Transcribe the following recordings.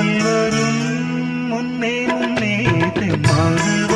காதல் வரும் முன்னே முன்னே தெம்மாறு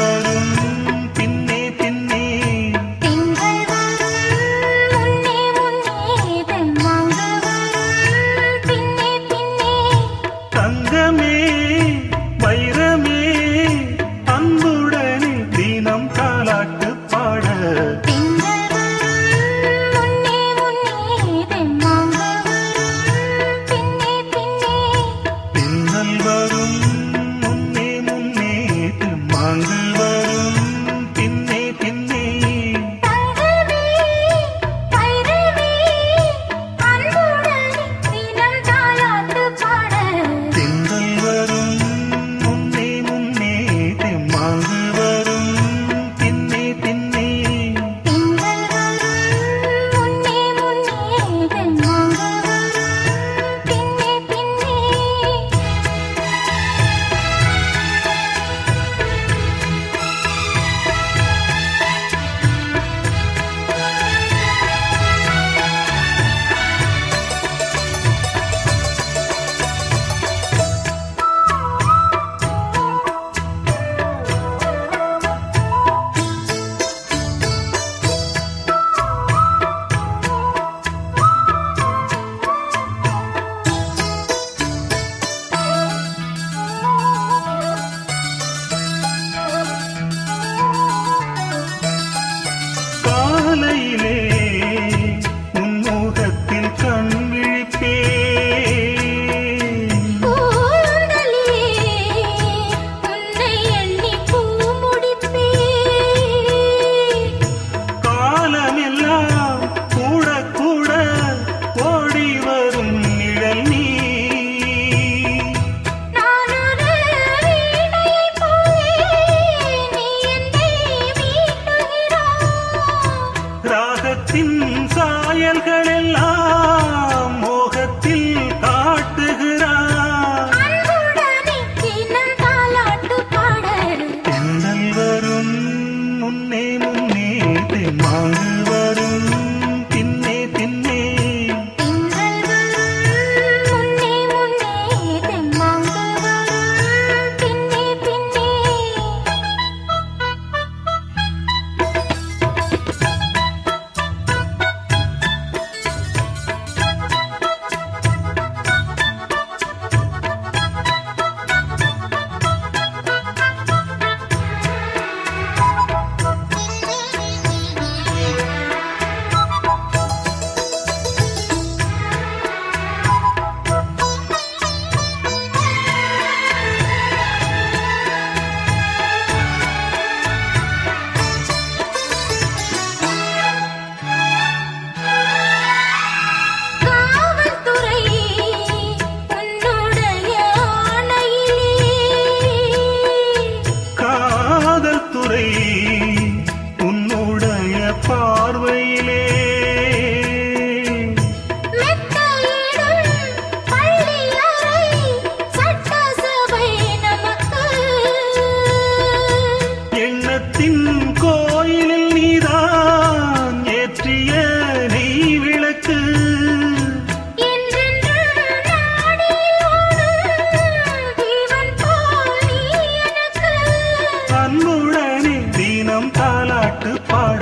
மரத்தின் சாயல்கள் எல்லாம் பன்முழனி தீனம் தாலாட்டு பாட